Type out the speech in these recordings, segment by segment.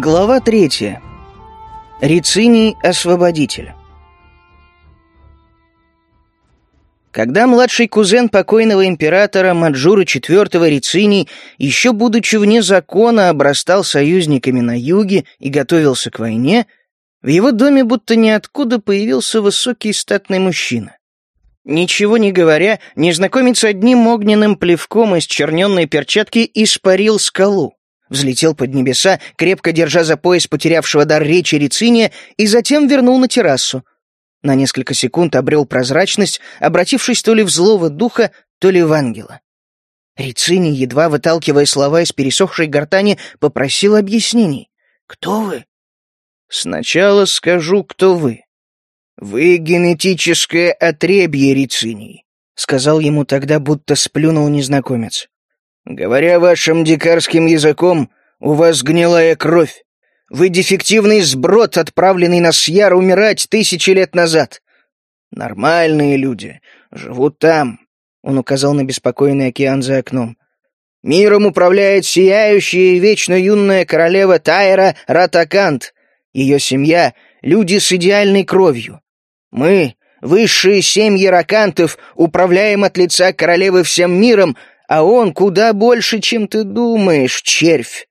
Глава третья. Рициний освободитель. Когда младший кузен покойного императора Маджура IV Рициний, еще будучи вне закона, обрастал союзниками на юге и готовился к войне, в его доме будто ниоткуда появился высокий статный мужчина. Ничего не говоря, незнакомец одним огненным плевком из черненной перчатки испарил скалу взлетел под небеса, крепко держа за пояс потерявшего дар речи Рициния, и затем вернул на террасу. На несколько секунд обрел прозрачность, обратившись то ли в злого духа, то ли в ангела. Рициний, едва выталкивая слова из пересохшей гортани, попросил объяснений. «Кто вы?» «Сначала скажу, кто вы. Вы генетическое отребье Рициний», — сказал ему тогда, будто сплюнул незнакомец. Говоря вашим дикарским языком, у вас гнилая кровь. Вы дефективный сброд, отправленный на Сьяр умирать тысячи лет назад. Нормальные люди живут там, — он указал на беспокойный океан за окном. Миром управляет сияющая и вечно юная королева Тайра Ратакант. Ее семья — люди с идеальной кровью. Мы, высшие семьи ракантов, управляем от лица королевы всем миром, а он куда больше, чем ты думаешь, червь.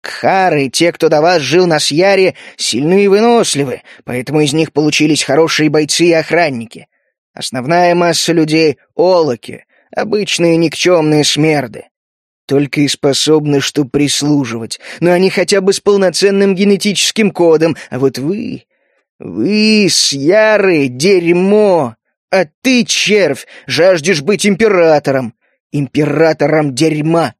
Кхары, те, кто до вас жил на Сьяре, сильны и выносливы, поэтому из них получились хорошие бойцы и охранники. Основная масса людей — олоки, обычные никчемные смерды. Только и способны, что прислуживать, но они хотя бы с полноценным генетическим кодом, а вот вы... Вы, Сьяры, дерьмо! А ты, червь, жаждешь быть императором императором дерьма!»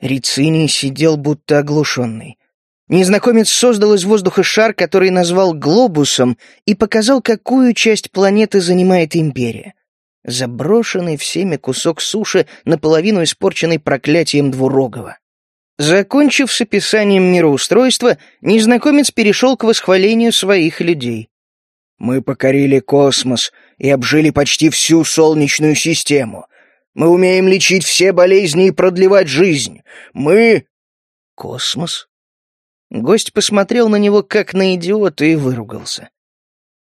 Рициний сидел будто оглушенный. Незнакомец создал из воздуха шар, который назвал глобусом, и показал, какую часть планеты занимает империя. Заброшенный всеми кусок суши, наполовину испорченный проклятием двурогого. Закончив с описанием мироустройства, незнакомец перешел к восхвалению своих людей. «Мы покорили космос и обжили почти всю Солнечную систему. Мы умеем лечить все болезни и продлевать жизнь. Мы...» «Космос?» Гость посмотрел на него, как на идиота, и выругался.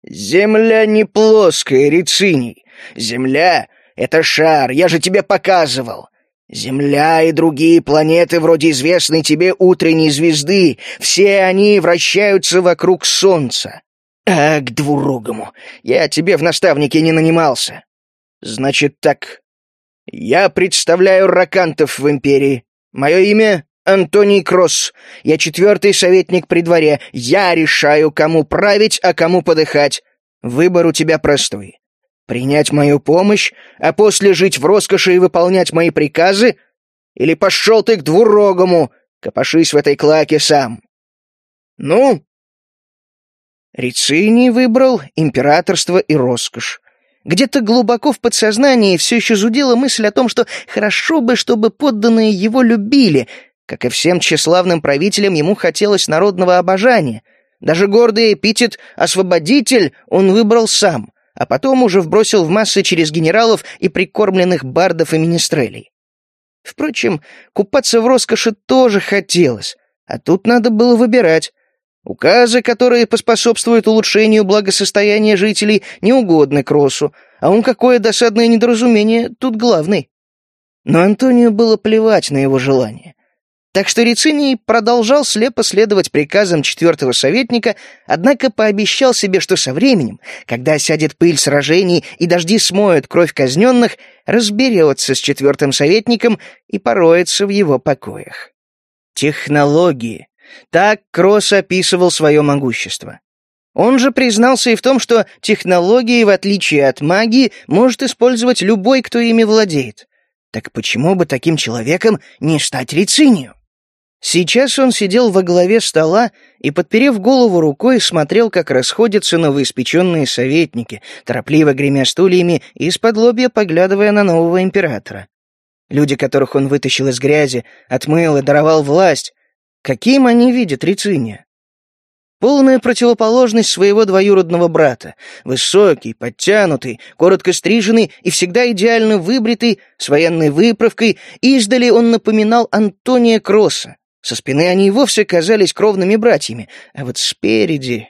«Земля не плоская, Рициний. Земля — это шар, я же тебе показывал. Земля и другие планеты, вроде известной тебе утренней звезды, все они вращаются вокруг Солнца. А к двурогому, я тебе в наставнике не нанимался. Значит так, «Я представляю ракантов в империи. Мое имя — Антоний Кросс. Я четвертый советник при дворе. Я решаю, кому править, а кому подыхать. Выбор у тебя простой. Принять мою помощь, а после жить в роскоши и выполнять мои приказы? Или пошел ты к двурогому, копошись в этой клаке сам? Ну?» Рициний выбрал императорство и роскошь. Где-то глубоко в подсознании все еще зудела мысль о том, что хорошо бы, чтобы подданные его любили. Как и всем тщеславным правителям, ему хотелось народного обожания. Даже гордый эпитет «освободитель» он выбрал сам, а потом уже вбросил в массы через генералов и прикормленных бардов и министрелей. Впрочем, купаться в роскоши тоже хотелось, а тут надо было выбирать. Указы, которые поспособствуют улучшению благосостояния жителей, не угодны Кроссу, а он какое досадное недоразумение тут главный. Но Антонию было плевать на его желание. Так что Рициний продолжал слепо следовать приказам четвертого советника, однако пообещал себе, что со временем, когда сядет пыль сражений и дожди смоют кровь казненных, разберется с четвертым советником и пороется в его покоях. Технологии, так Кросс описывал свое могущество. Он же признался и в том, что технологии, в отличие от магии, может использовать любой, кто ими владеет. Так почему бы таким человеком не стать рицинию? Сейчас он сидел во главе стола и, подперев голову рукой, смотрел, как расходятся новоиспеченные советники, торопливо гремя стульями и из-под лобья поглядывая на нового императора. Люди, которых он вытащил из грязи, отмыл и даровал власть, Каким они видят Рициния? Полная противоположность своего двоюродного брата. Высокий, подтянутый, коротко стриженный и всегда идеально выбритый, с военной выправкой, издали он напоминал Антония Кросса. Со спины они и вовсе казались кровными братьями, а вот спереди...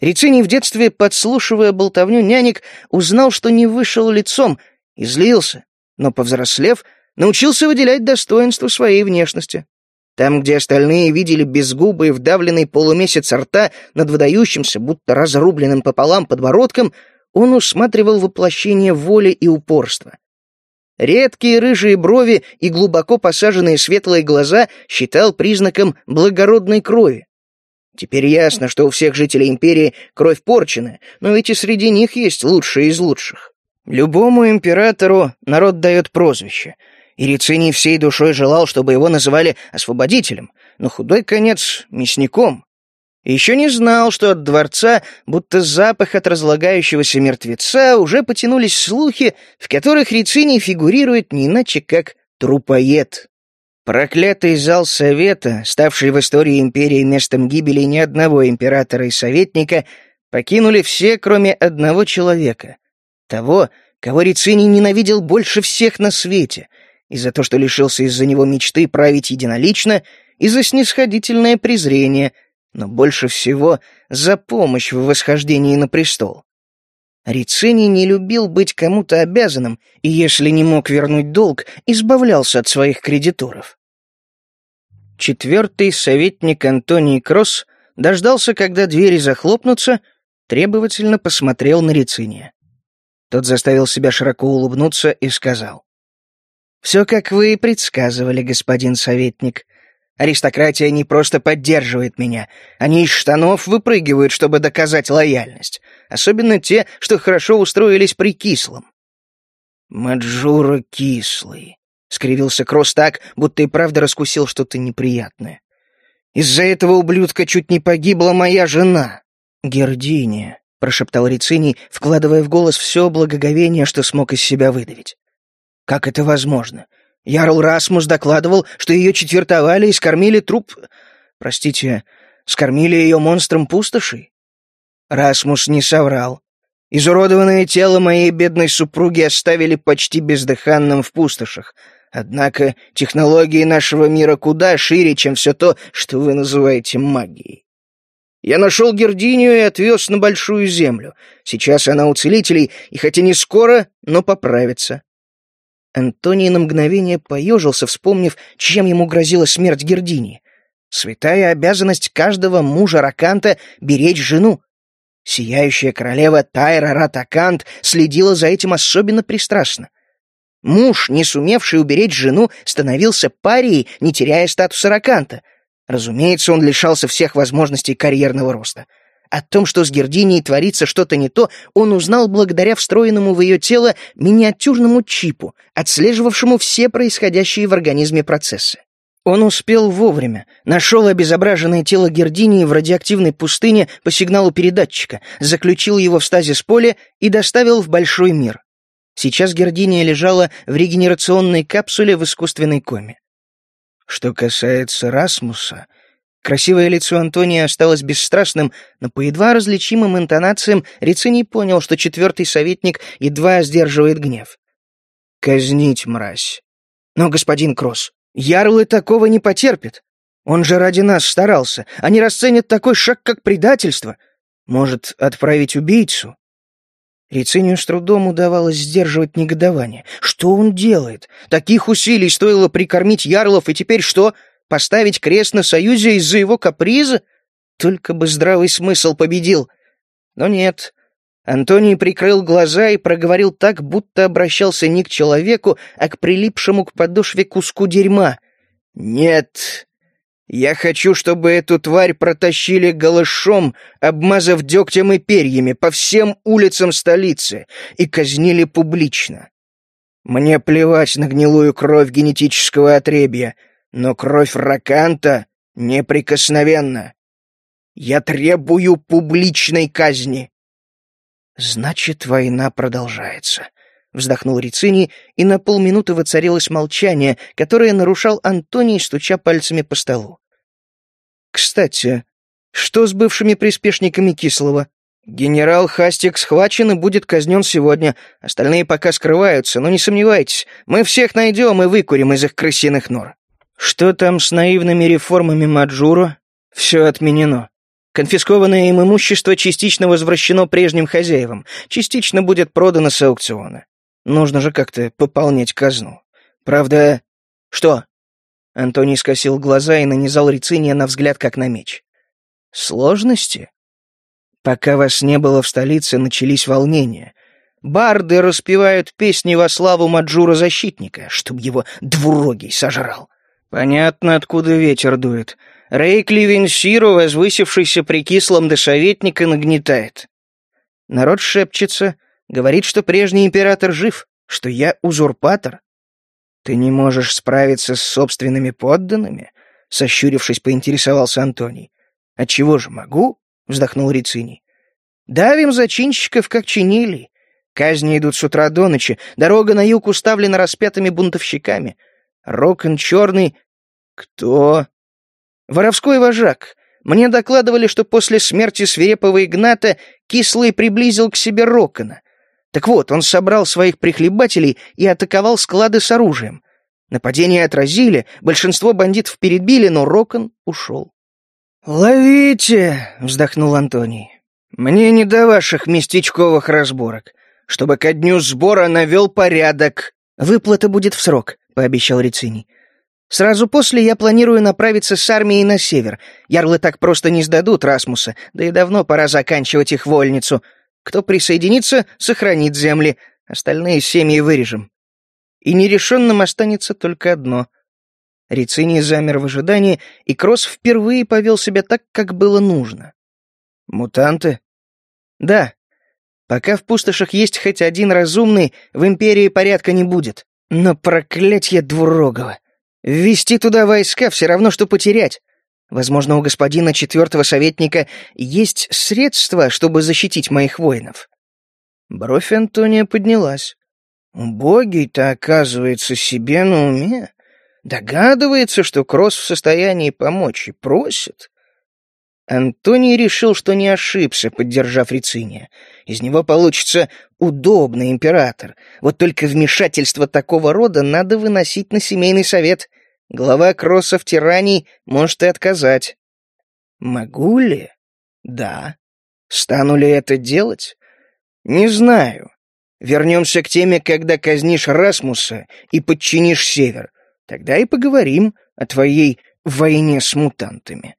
Рициний в детстве, подслушивая болтовню нянек, узнал, что не вышел лицом, и злился, но, повзрослев, научился выделять достоинство своей внешности. Там, где остальные видели безгубый вдавленный полумесяц рта над выдающимся, будто разрубленным пополам подбородком, он усматривал воплощение воли и упорства. Редкие рыжие брови и глубоко посаженные светлые глаза считал признаком благородной крови. Теперь ясно, что у всех жителей империи кровь порчена, но ведь и среди них есть лучшие из лучших. Любому императору народ дает прозвище, и Рициний всей душой желал, чтобы его называли освободителем, но худой конец — мясником. Еще не знал, что от дворца, будто запах от разлагающегося мертвеца, уже потянулись слухи, в которых Рициний фигурирует не иначе, как трупоед. Проклятый зал Совета, ставший в истории империи местом гибели ни одного императора и советника, покинули все, кроме одного человека. Того, кого Рициний ненавидел больше всех на свете, и за то, что лишился из-за него мечты править единолично, и за снисходительное презрение — но больше всего за помощь в восхождении на престол. Рицини не любил быть кому-то обязанным, и если не мог вернуть долг, избавлялся от своих кредиторов. Четвертый советник Антоний Кросс дождался, когда двери захлопнутся, требовательно посмотрел на Рициния. Тот заставил себя широко улыбнуться и сказал. «Все, как вы и предсказывали, господин советник. Аристократия не просто поддерживает меня. Они из штанов выпрыгивают, чтобы доказать лояльность. Особенно те, что хорошо устроились при кислом. «Маджура кислый», — скривился Кросс так, будто и правда раскусил что-то неприятное. «Из-за этого ублюдка чуть не погибла моя жена». «Гердиния», — прошептал Рициний, вкладывая в голос все благоговение, что смог из себя выдавить. «Как это возможно? Ярл Расмус докладывал, что ее четвертовали и скормили труп... Простите, скормили ее монстром пустоши? Расмус не соврал. Изуродованное тело моей бедной супруги оставили почти бездыханным в пустошах. Однако технологии нашего мира куда шире, чем все то, что вы называете магией. Я нашел Гердинию и отвез на Большую Землю. Сейчас она у целителей, и хотя не скоро, но поправится. Антоний на мгновение поежился, вспомнив, чем ему грозила смерть Гердини. Святая обязанность каждого мужа Раканта — беречь жену. Сияющая королева Тайра Ратакант следила за этим особенно пристрастно. Муж, не сумевший уберечь жену, становился парией, не теряя статуса Раканта. Разумеется, он лишался всех возможностей карьерного роста — о том, что с Гердинией творится что-то не то, он узнал благодаря встроенному в ее тело миниатюрному чипу, отслеживавшему все происходящие в организме процессы. Он успел вовремя, нашел обезображенное тело Гердинии в радиоактивной пустыне по сигналу передатчика, заключил его в стазис поле и доставил в большой мир. Сейчас Гердиния лежала в регенерационной капсуле в искусственной коме. Что касается Расмуса, Красивое лицо Антония осталось бесстрастным, но по едва различимым интонациям Рициний понял, что четвертый советник едва сдерживает гнев. «Казнить, мразь!» «Но, господин Кросс, ярлы такого не потерпят. Он же ради нас старался. Они расценят такой шаг, как предательство. Может, отправить убийцу?» Рицинию с трудом удавалось сдерживать негодование. «Что он делает? Таких усилий стоило прикормить ярлов, и теперь что? Поставить крест на союзе из-за его каприза? Только бы здравый смысл победил. Но нет. Антоний прикрыл глаза и проговорил так, будто обращался не к человеку, а к прилипшему к подошве куску дерьма. «Нет, я хочу, чтобы эту тварь протащили голышом, обмазав дегтем и перьями по всем улицам столицы и казнили публично. Мне плевать на гнилую кровь генетического отребья. Но кровь Раканта неприкосновенна. Я требую публичной казни. Значит, война продолжается. Вздохнул Рицини, и на полминуты воцарилось молчание, которое нарушал Антоний, стуча пальцами по столу. «Кстати, что с бывшими приспешниками Кислого? Генерал Хастик схвачен и будет казнен сегодня. Остальные пока скрываются, но не сомневайтесь, мы всех найдем и выкурим из их крысиных нор». Что там с наивными реформами Маджуро? Все отменено. Конфискованное им имущество частично возвращено прежним хозяевам, частично будет продано с аукциона. Нужно же как-то пополнять казну. Правда... Что? Антоний скосил глаза и нанизал Рициния на взгляд, как на меч. Сложности? Пока вас не было в столице, начались волнения. Барды распевают песни во славу Маджура-защитника, чтоб его двурогий сожрал. Понятно, откуда ветер дует. Рейкли Венсиру, возвысившийся при кислом до нагнетает. Народ шепчется, говорит, что прежний император жив, что я узурпатор. Ты не можешь справиться с собственными подданными? Сощурившись, поинтересовался Антоний. Отчего же могу? Вздохнул Рициний. Давим зачинщиков, как чинили. Казни идут с утра до ночи, дорога на юг уставлена распятыми бунтовщиками. Рокон черный... Кто? Воровской вожак. Мне докладывали, что после смерти свирепого Игната Кислый приблизил к себе Рокона. Так вот, он собрал своих прихлебателей и атаковал склады с оружием. Нападение отразили, большинство бандитов перебили, но Рокон ушел. «Ловите!» — вздохнул Антоний. «Мне не до ваших местечковых разборок чтобы ко дню сбора навел порядок. Выплата будет в срок, пообещал Рициний. Сразу после я планирую направиться с армией на север. Ярлы так просто не сдадут Расмуса, да и давно пора заканчивать их вольницу. Кто присоединится, сохранит земли, остальные семьи вырежем. И нерешенным останется только одно. Рициний замер в ожидании, и Кросс впервые повел себя так, как было нужно. «Мутанты?» «Да, Пока в пустошах есть хоть один разумный, в Империи порядка не будет. Но проклятье двурогого. Ввести туда войска все равно, что потерять. Возможно, у господина четвертого советника есть средства, чтобы защитить моих воинов. Бровь Антония поднялась. Убогий-то, оказывается, себе на уме. Догадывается, что Кросс в состоянии помочь и просит. Антоний решил, что не ошибся, поддержав Рициния. Из него получится удобный император. Вот только вмешательство такого рода надо выносить на семейный совет. Глава Кроссов тираний может и отказать. Могу ли? Да. Стану ли это делать? Не знаю. Вернемся к теме, когда казнишь Расмуса и подчинишь Север. Тогда и поговорим о твоей войне с мутантами.